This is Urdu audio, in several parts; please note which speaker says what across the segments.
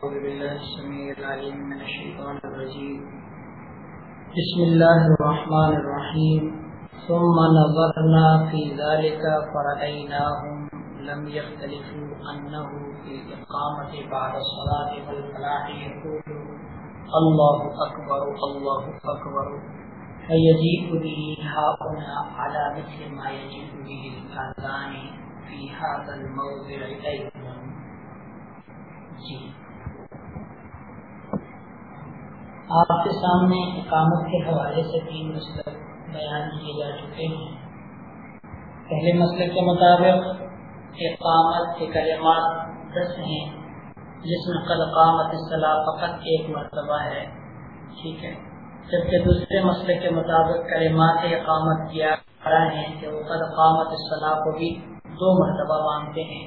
Speaker 1: أعوذ بالله السميع العليم من الشيطان الرجيم. بسم الله الرحمن الرحيم. ثم نظرنا في ذلك فرأيناهم لم يختلفوا أنه في الإقامة بعد الصلاة والفلاح يقول الله أكبر الله أكبر. فيجيء به هؤلاء على مثل ما يجيء به الآذان في هذا الموضع أيضا. جی. آپ کے سامنے اقامت کے حوالے سے تین مسئلے بیان کیے جا چکے ہیں۔ پہلے مسئلے کے مطابق اقامت کے کلمات دس ہیں، جس میں قد قامت اصطلاح فقط ایک مرتبہ ہے۔ ٹھیک ہے۔ جبکہ دوسرے مسئلے کے مطابق کلمات اقامت کیا رہا ہے کہ وہ قد قامت اصطلاح کو بھی دو مرتبہ مانتے ہیں۔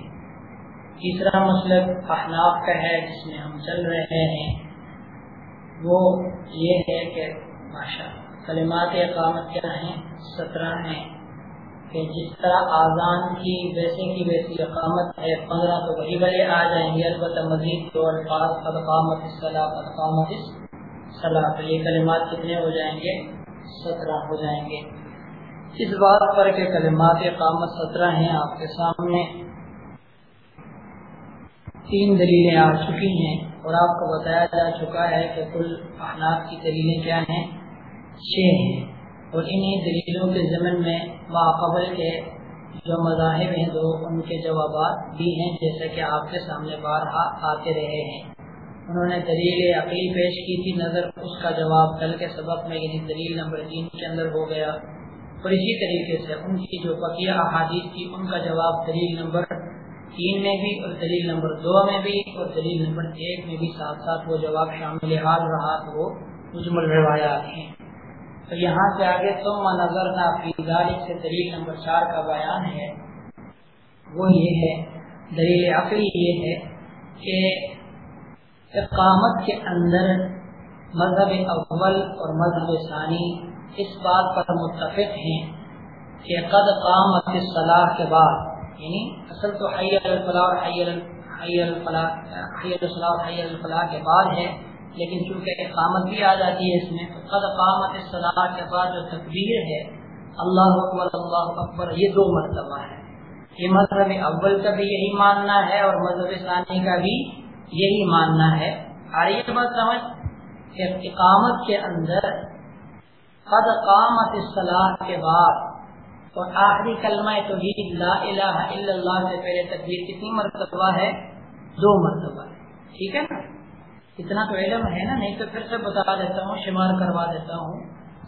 Speaker 1: تیسرا مسلک احناف کا ہے، جس میں ہم چل رہے ہیں۔ وہ یہ ہے کہ ماشاء کلمات اقامت کیا ہیں؟ سترہ ہیں۔ کہ جس طرح آزان کی ویسے کی ویسی اقامت ہے، پندرہ تو وہی بڑے آ جائیں گے۔ البتہ مزید دو الفاظ قدقامت صلاح قدقامت صلاح تو یہ کلمات کتنے ہو جائیں گے؟ سترہ ہو جائیں گے۔ اس بات پر کہ کلمات اقامت سترہ ہیں، آپ کے سامنے تین دلیلیں آ چکی ہیں اور آپ کو بتایا جا چکا ہے کہ کل احناف کی دلیلیں کیا ہیں؟ چھ ہیں۔ اور انہی دلیلوں کے ضمن میں ماقبل کے جو مذاہب ہیں، دو ان کے جوابات بھی ہیں جیسے کہ آپ کے سامنے بارہا آتے رہے ہیں۔ انہوں نے دلیل عقلی پیش کی تھی، نظر اس کا جواب کل کے سبق میں یعنی دلیل نمبر تین کے اندر ہو گیا۔ اور اسی طریقے سے ان کی جو بقیہ احادیث تھی، ان کا جواب دلیل نمبر تین میں بھی اور دلیل نمبر دو میں بھی اور دلیل نمبر ایک میں بھی ساتھ ساتھ وہ جواب شامل حال رہا تو وہ مجمل روایات ہیں۔ تو یہاں سے آگے تم نظر نہ سے دلیل نمبر چار کا بیان ہے۔ وہ یہ ہے، دلیل عقلی یہ ہے کہ اقامت کے اندر مذہب اول اور مذہب ثانی اس بات پر متفق ہیں کہ قد قامت صلاح کے بعد یعنی اصل تو حی الفلاح حی حی الفلاح حی الفلاح حی الفلاح کے بعد ہے، لیکن چونکہ اقامت بھی آ جاتی ہے اس میں قد قامت الصلاح کے بعد جو تکبیر ہے، اللہ اکبر اللہ اکبر، یہ دو مرتبہ ہے۔ یہ مذہب اول کا بھی یہی ماننا ہے اور مذہب ثانی کا بھی یہی ماننا ہے۔ آ بات سمجھ، کہ اقامت کے اندر قد قامت الصلاح کے بعد اور آخری کلمہ توحید، لا الہ الا اللہ سے پہلے تقدیر کتنی مرتبہ ہے؟ دو مرتبہ ٹھیک ہے نا؟ اتنا تو علم ہے نا، نہیں تو پھر سے بتا دیتا ہوں، شمار کروا دیتا ہوں۔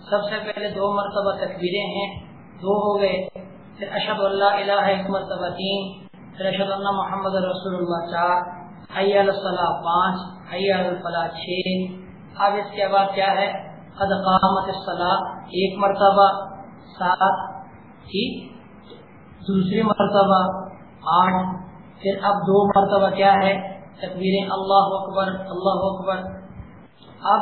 Speaker 1: سب سے پہلے دو مرتبہ تقبیریں ہیں، دو ہو گئے۔ پھر اشد اللہ الہ ایک مرتبہ تین۔ پھر اشد اللہ محمد رسول اللہ چار۔ حی الصلاح پانچ۔ حی الفلاح چھ۔ اب اس کے بعد کیا ہے؟ قد قامت الصلاح ایک مرتبہ۔ سات۔ ٹھیک دوسری مرتبہ آٹھ، پھر اب دو مرتبہ کیا ہے؟ تقبیر اللہ اکبر اللہ اکبر۔ اب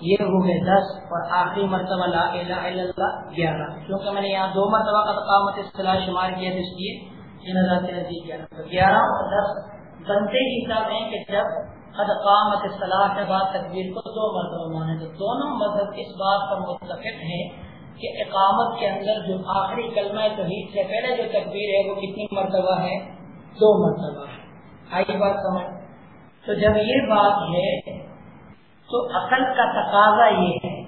Speaker 1: یہ ہو گئے دس اور آخری مرتبہ لا الہ الا اللہ گیارہ۔ کیونکہ میں نے یہاں دو مرتبہ کا قامت اصطلاح شمار کیا، اس لیے گیارہ۔ اور دس بنتے ہی حساب ہیں کہ جب قد قامت اصطلاح کے بعد تقبیر کو دو مرتبہ مانے تو دونوں مذہب اس بات پر متفق ہیں کہ اقامت کے اندر جو آخری کلمہ توحید سے پہلے جو تکبیر ہے وہ کتنی مرتبہ ہے؟ دو مرتبہ ہے۔ آئی بات سمجھ۔ تو جب یہ بات ہے، تو عقل کا تقاضا یہ ہے،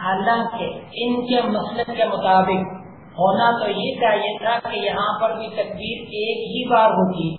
Speaker 1: حالانکہ ان کے مسئلے کے مطابق ہونا تو یہ چاہیے تھا کہ یہاں پر بھی تکبیر ایک ہی بار ہوگی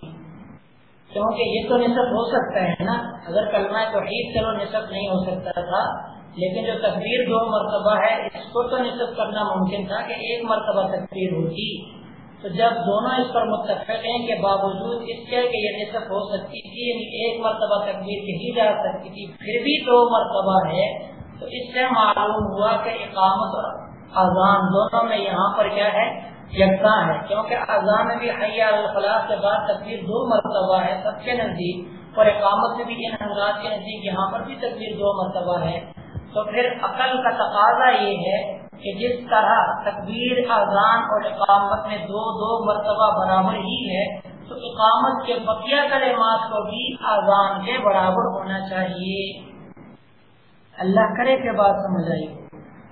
Speaker 1: کیونکہ یہ تو نصب ہو سکتا ہے نا۔ اگر کلمہ توحید چلو نصب نہیں ہو سکتا تھا لیکن جو تقریر دو مرتبہ ہے، اس کو تو نصب کرنا ممکن تھا کہ ایک مرتبہ تقریر ہوتی۔ تو جب دونوں اس پر متفق ہیں کہ باوجود اس کے کہ یہ نصب ہو سکتی تھی یعنی ایک مرتبہ تقریر کہی جا سکتی تھی، پھر بھی دو مرتبہ ہے، تو اس سے معلوم ہوا کہ اقامت اور اذان دونوں میں یہاں پر کیا ہے؟ یکساں ہے۔ کیونکہ اذان میں بھی حیا الفلاح کے بعد تقریر دو مرتبہ ہے، سب کے نزدیک، اور اقامت میں بھی ان حضرات کے نزدیک یہاں پر بھی تقریر دو مرتبہ ہے۔ تو پھر عقل کا تقاضا یہ ہے کہ جس طرح تکبیر، اذان اور اقامت میں دو دو مرتبہ برابر ہی ہے، تو اقامت کے بقیہ کلمات کو بھی آزان کے برابر ہونا چاہیے۔ اللہ کرے کے بعد سمجھ آئی۔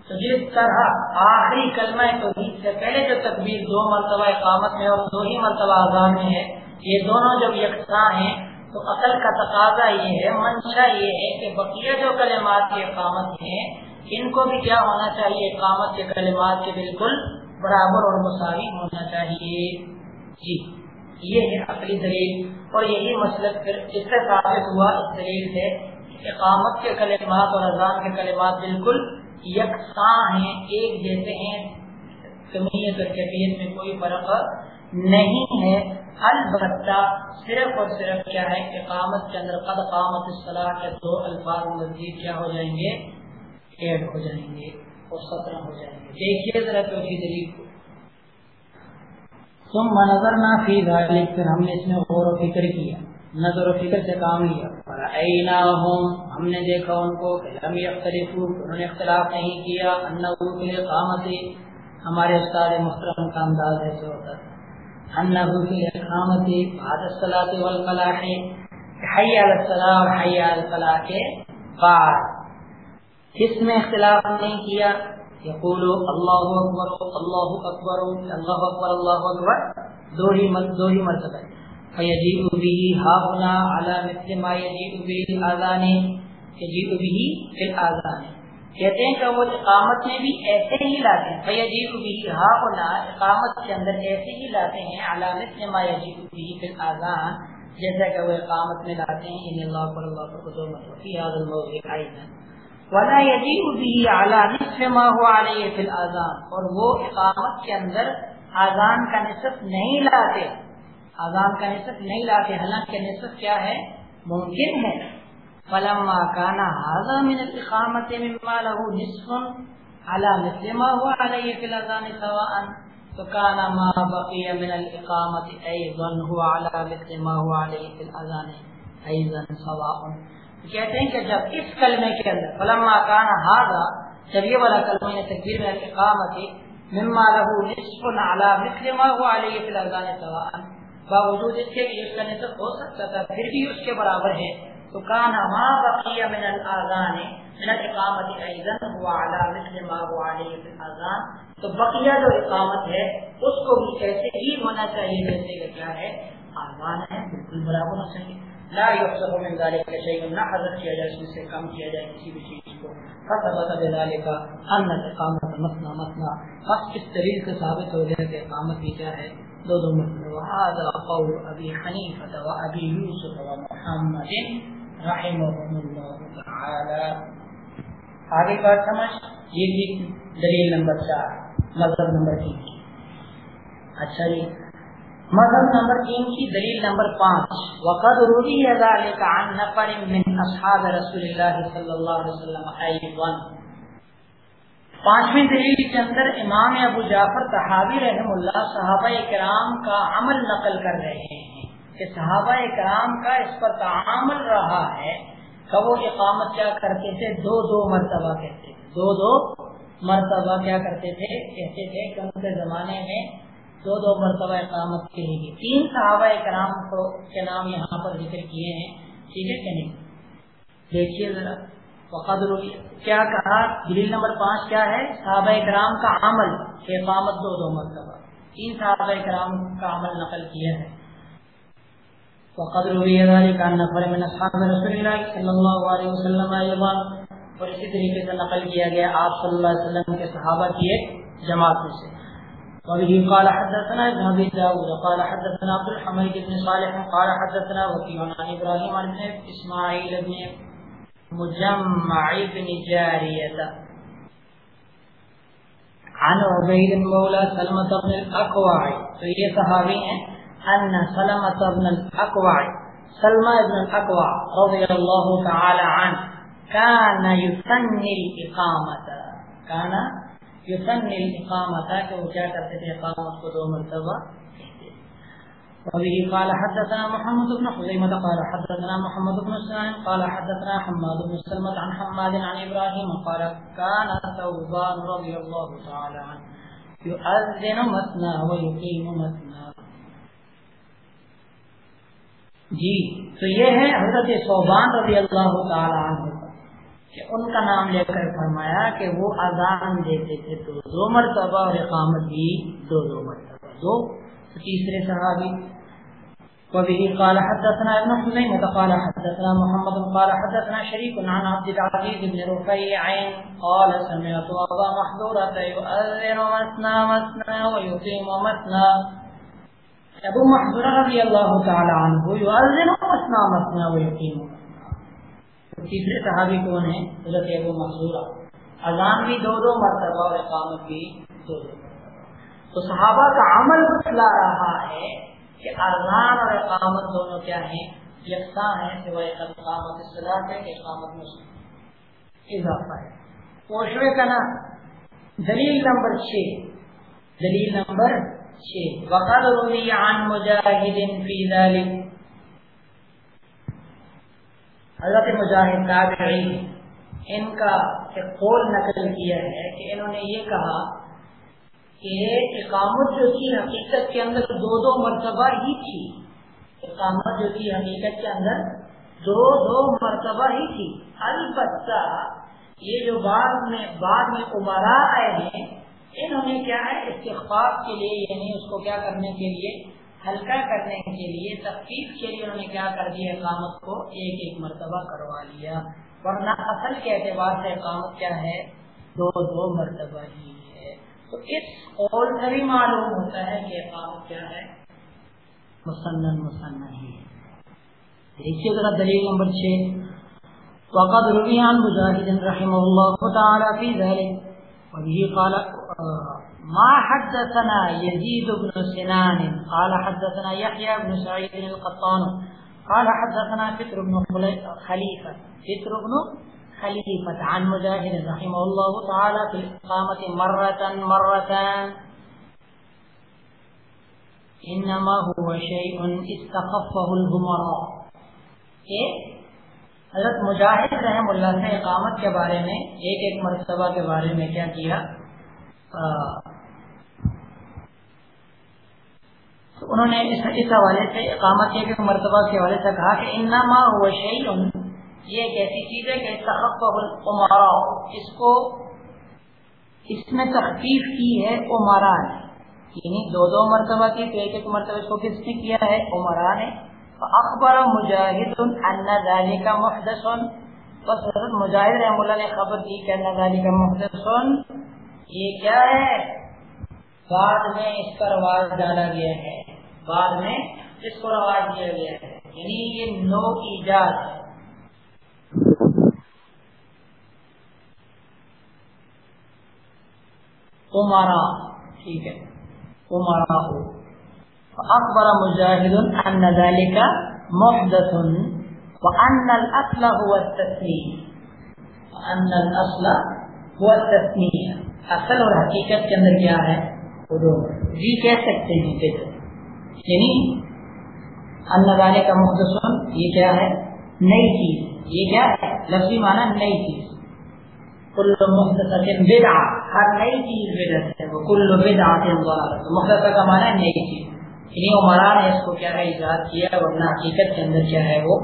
Speaker 1: تو جس طرح آخری کلمہ توحید سے پہلے جو تکبیر دو مرتبہ اقامت میں اور دو ہی مرتبہ آزان میں ہے، یہ دونوں جب یکساں ہیں تو عقل کا تقاضا یہ ہے، منشا یہ ہے کہ بقیہ جو کلمات کی اقامت ہیں، ان کو بھی کیا ہونا چاہیے؟ اقامت کے کلمات کے بالکل برابر اور مساوی ہونا چاہیے۔ جی یہ ہے عقلی دلیل۔ اور یہی مسئلہ پھر اس سے ثابت ہوا، اس دلیل سے اقامت کے کلمات اور اذان کے کلمات بالکل یکساں ہیں، ایک جیسے ہیں۔ کمیت اور کیفیت میں کوئی فرق نہیں ہے، البتہ صرف اور صرف کیا ہے اقامت کے اندر قد قامت اصطلاح کے دو الفاظ مزید کیا ہو جائیں گے؟ ایڈ ہو جائیں گے اور سترہ ہو جائیں گے۔ دیکھیے ذرا چوتھی دلیل کو۔ تم نظر نہ فی پھر ہم نے اس میں غور و فکر کیا، نظر و فکر سے کام لیا۔ ہم ہم نے دیکھا ان کو کہ لم یختلفو انہوں نے اختلاف نہیں کیا، انہو کے لیے قامت۔ ہمارے استاد محترم کا انداز ایسے ہوتا تھا۔ قامت الصلاۃ والفلاح حی علی الصلاۃ اور حی علی الفلاح کے بعد اس میں اختلاف نہیں کیا، یقول اللہ اکبر اللہ اکبر اللہ اکبر اللہ اکبر، دو ہی دو ہی مرتبہ فیجیب به هاهنا على مثل ما يجيب به الاذان يجيب به في الاذان کہتے ہیں کہ وہ اقامت میں بھی ایسے ہی لاتے ہیں۔ فیجیب به هاهنا اقامت کے اندر ایسے ہی لاتے ہیں، على مثل ما يجيب به في الاذان جیسا کہ وہ اقامت میں لاتے ہیں۔ ان اللہ پر اللہ پر دو مرتبہ فی هذا الموضع ولا يجيب به على مثل ما هو عليه في الاذان اور وہ اقامت کے اندر اذان کا نصف نہیں لاتے۔ اذان کا نصف نہیں لاتے، حالانکہ نصف کیا ہے؟ ممکن ہے۔ فلما کانا حاضا من الاقامت مما له نصف على مثل ما هو عليه في الاذان سواء، فكان ما بقي من الاقامت ايضا هو على مثل ما هو عليه في الاذان ايضا سواء. کہتے ہیں کہ جب اس کلمے کے اندر فلما کانا حاضا جب یہ والا کلمہ یعنی نے تکبیر من الاقامت مما له نصف على مثل ما هو عليه في الاذان سواء، باوجود اس کے بھی اس کا نصف ہو سکتا تھا، پھر بھی اس کے برابر ہے۔ تو کان ما بقیہ من الاذان، من الاقامت ایضا هو على مثل ما هو عليه في الاذان. تو بقیہ جو اقامت ہے، اس کو بھی ایسے ہی ہونا چاہیے جیسے کہ کیا ہے، اذان ہے، بالکل برابر ہونا چاہیے. لا يحسب من ذلك شيء نہ حذف کیا جائے، اس میں سے کم کیا جائے کسی بھی چیز کو. فثبت بذلك ان الاقامت مثنى مثنى. بس اس دلیل سے ثابت ہو گیا کہ اقامت بھی کیا ہے، دو دو مرتبہ وهذا قول ابي حنيفه وابي يوسف ومحمد رحمهم الله تعالى. آگے بات سمجھ، یہ بھی دلیل نمبر چار، مذہب نمبر تین کی۔ اچھا جی مذہب نمبر تین کی دلیل نمبر پانچ۔ وقد روی ذلك عن نفر من اصحاب رسول اللہ صلی اللہ علیہ وسلم ایضا پانچویں دلیل کے اندر امام ابو جعفر صحابی رحم اللہ صحابہ کرام کا عمل نقل کر رہے ہیں۔ کہ صحابہ کرام کا اس پر تعامل رہا ہے کہ وہ اقامت کیا کرتے تھے؟ دو دو مرتبہ کہتے تھے۔ دو دو مرتبہ کیا کرتے تھے؟ کہتے تھے کہ ان کے زمانے میں دو دو مرتبہ اقامت کے لیے۔ تین صحابہ کرام کو کے نام یہاں پر ذکر کیے ہیں۔ ٹھیک ہے کہ نہیں؟ دیکھیے ذرا۔ وقد کیا کہا؟ دلیل نمبر پانچ کیا ہے؟ صحابہ کرام کا عمل اقامت دو دو مرتبہ۔ تین صحابہ کرام کا عمل نقل کیا ہے۔ وقد روی ذلك عن نفر من اصحاب رسول اللہ صلی اللہ علیہ وسلم ایضا اور اسی طریقے سے نقل کیا گیا آپ صلی اللہ علیہ وسلم کے صحابہ کی ایک جماعت سے. وبه قال حدثنا ابن ابي داود، قال حدثنا عبد الحميد بن صالح، قال حدثنا وكيع عن ابراهيم عن اسماعيل بن مجمع ابن جاریہ عن عبید مولا سلمت ابن الاقوع تو یہ صحابی ہیں ان سلمت ابن الاقوع سلمہ ابن الاقوع رضی اللہ تعالی عنہ کان یسنی الاقامت کان یسنی الاقامت کہ وہ کیا کرتے تھے اقامت کو دو مرتبہ وبه قال حدثنا محمد بن خزيمة، قال حدثنا محمد بن سلام قال حدثنا حماد بن سلمة عن حماد عن إبراهيم، قال كان ثوبان رضي الله تعالى عنه يؤذن مثنى ويقيم مثنى. جی تو یہ ہے حضرت صوبان رضی اللہ تعالیٰ عنہ کہ ان کا نام لے کر فرمایا کہ وہ اذان دیتے تھے تو دو مرتبہ اور اقامت بھی دو دو مرتبہ۔ دو تیسرے صحابی۔ وبه قال حدثنا ابن حزيمة قال حدثنا محمد، قال حدثنا شريك عن عبد العزيز بن رفيع قال سمعت أبا محذورة يؤذن مسنا مسنا ويقيم مسنا ابو محذورة رضي الله تعالى عنه يؤذن مسنا مسنا ويقيم تیسرے صحابی کون ہیں؟ حضرت ابو محضورہ اذان بھی دو دو مرتبہ اور اقامت بھی دو دو تو صحابہ کا عمل بتلا رہا ہے کہ اذان اور اقامت دونوں کیا ہیں؟ یکساں ہیں، سوائے اقامت اصطلاح ہے کہ اقامت میں اضافہ ہے. پوشوے کا نا دلیل نمبر چھ. دلیل نمبر جی۔ چھ وقت عن مجاہد فی ذلک۔ حضرت مجاہد تابعی ان کا ایک قول نقل کیا ہے کہ انہوں نے یہ کہا کہ اقامت جو تھی حقیقت کے اندر دو دو مرتبہ ہی تھی۔ اقامت جو تھی حقیقت کے اندر دو دو مرتبہ ہی تھی۔ البتہ یہ جو بعد میں بعد میں عمرا آئے ہیں انہوں نے کیا ہے استخباب کے لیے یعنی اس کو کیا کرنے کے لیے، ہلکا کرنے کے لیے، تخفیف کے لیے انہوں نے کیا کر دیا اقامت کو ایک ایک مرتبہ کروا لیا۔ ورنہ اصل کے اعتبار سے اقامت کیا ہے؟ دو دو مرتبہ ہی ہے۔ تو اس قول سے بھی معلوم ہوتا ہے کہ اقامت کیا ہے؟ مسنن مسن ہی دیکھیے ذرا دلیل نمبر چھ۔ وقت رویان مجاہد رحمہ اللہ تعالی فی ذلك وبه قال ما حدثنا يزيد بن سنان. قال حدثنا يحيى بن سعيد القطان. قال حدثنا فتر بن خليفة. فتر بن خليفة عن مجاهد رحمه الله تعالى في الإقامة مرة مرة. إنما هو شيء استخفه الهمراء حضرت مجاہد رحم اللہ نے اقامت کے بارے میں، ایک ایک مرتبہ کے بارے میں کیا کیا؟ انہوں نے اس حوالے سے اقامت کے مرتبہ کے حوالے سے کہا کہ انما ہوا شعیع یہ ایک ایسی چیز ہے کہ عمارا اس کو اس میں تخفیف کی ہے عمارا نے۔ یعنی دو دو مرتبہ کی، تو ایک ایک مرتبہ اس کو کس نے کیا ہے؟ عمرا نے۔ اخبر مجاہد ان ذالک محدث۔ بس حضرت مجاہد رحم اللہ نے خبر دی کہ ان ذالک محدث۔ یہ کیا ہے؟ بعد میں اس کا رواج ڈالا گیا ہے۔ بعد میں اس کو رواج دیا گیا ہے۔ یعنی یہ نو ایجاد ہے۔ عمارا ٹھیک ہے۔ عمارا ہو۔ اکبر مجاہد ان ذلك محدث وان الاصل هو التسلیم ان الاصل هو التسلیم اصل اور حقیقت کے اندر کیا ہے؟ جی کہہ سکتے ہیں کہ یعنی انگانے کا مختصر یہ کیا ہے؟ نئی چیز۔ یہ کیا ہے؟ لفظی مانا نئی چیز۔ کل مختصر بدا ہر نئی چیز بدت ہے۔ وہ کل بدا مختصر کا مانا نئی چیز۔ یعنی عمرا نے اس کو کیا ہے؟ ایجاد کیا ورنہ حقیقت کے اندر کیا ہے؟ وہ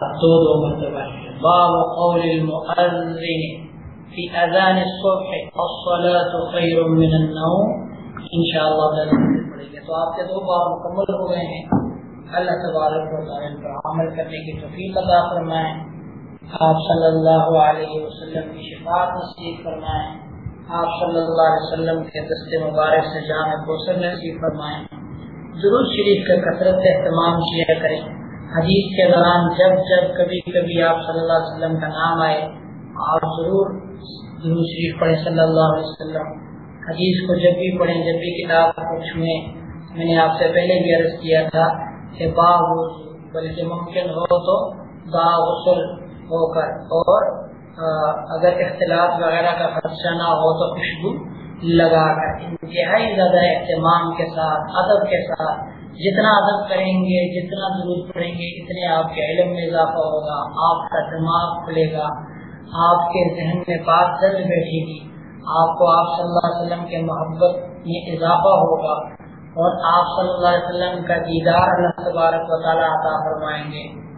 Speaker 1: دو دو مرتبہ ہے۔ باب قول المؤذن۔ في اذان الصبح الصلاة خير من النوم. انشاءاللہ پڑھیں گے. تو آپ کے دو بار مکمل ہو گئے ہیں. اللہ تبارک و تعالی پر عمل کرنے کی توفیق عطا فرمائیں آپ صلی اللہ علیہ وسلم کی شفاعت نصیب فرمائیں آپ صلی اللہ علیہ وسلم کے دست مبارک سے جامع کوثر نصیب فرمائیں ضرور شریف کا کثرت سے اہتمام کیا کریں. حدیث کے دوران جب جب کبھی کبھی آپ صلی اللہ علیہ وسلم کا نام آئے، آپ ضرور ضرور شریف پڑھیں صلی اللہ علیہ وسلم۔ حدیث کو جب بھی پڑھیں، جب بھی کتاب کو چھوئیں میں نے آپ سے پہلے بھی عرض کیا تھا کہ با بلکہ ممکن ہو تو با غسل ہو کر، اور اگر اختلاف وغیرہ کا خدشہ نہ ہو تو خوشبو لگا کر، انتہائی زیادہ اہتمام کے ساتھ، ادب کے ساتھ، جتنا ادب کریں گے، جتنا ضرورت پڑیں گے، اتنے آپ کے علم میں اضافہ ہوگا، آپ کا دماغ کھلے گا۔ آپ کے ذہن میں بات چل بیٹھے گی۔ آپ کو آپ صلی اللہ علیہ وسلم کے محبت میں اضافہ ہوگا اور آپ صلی اللہ علیہ وسلم کا دیدار اللہ تبارک و تعالیٰ عطا فرمائیں گے۔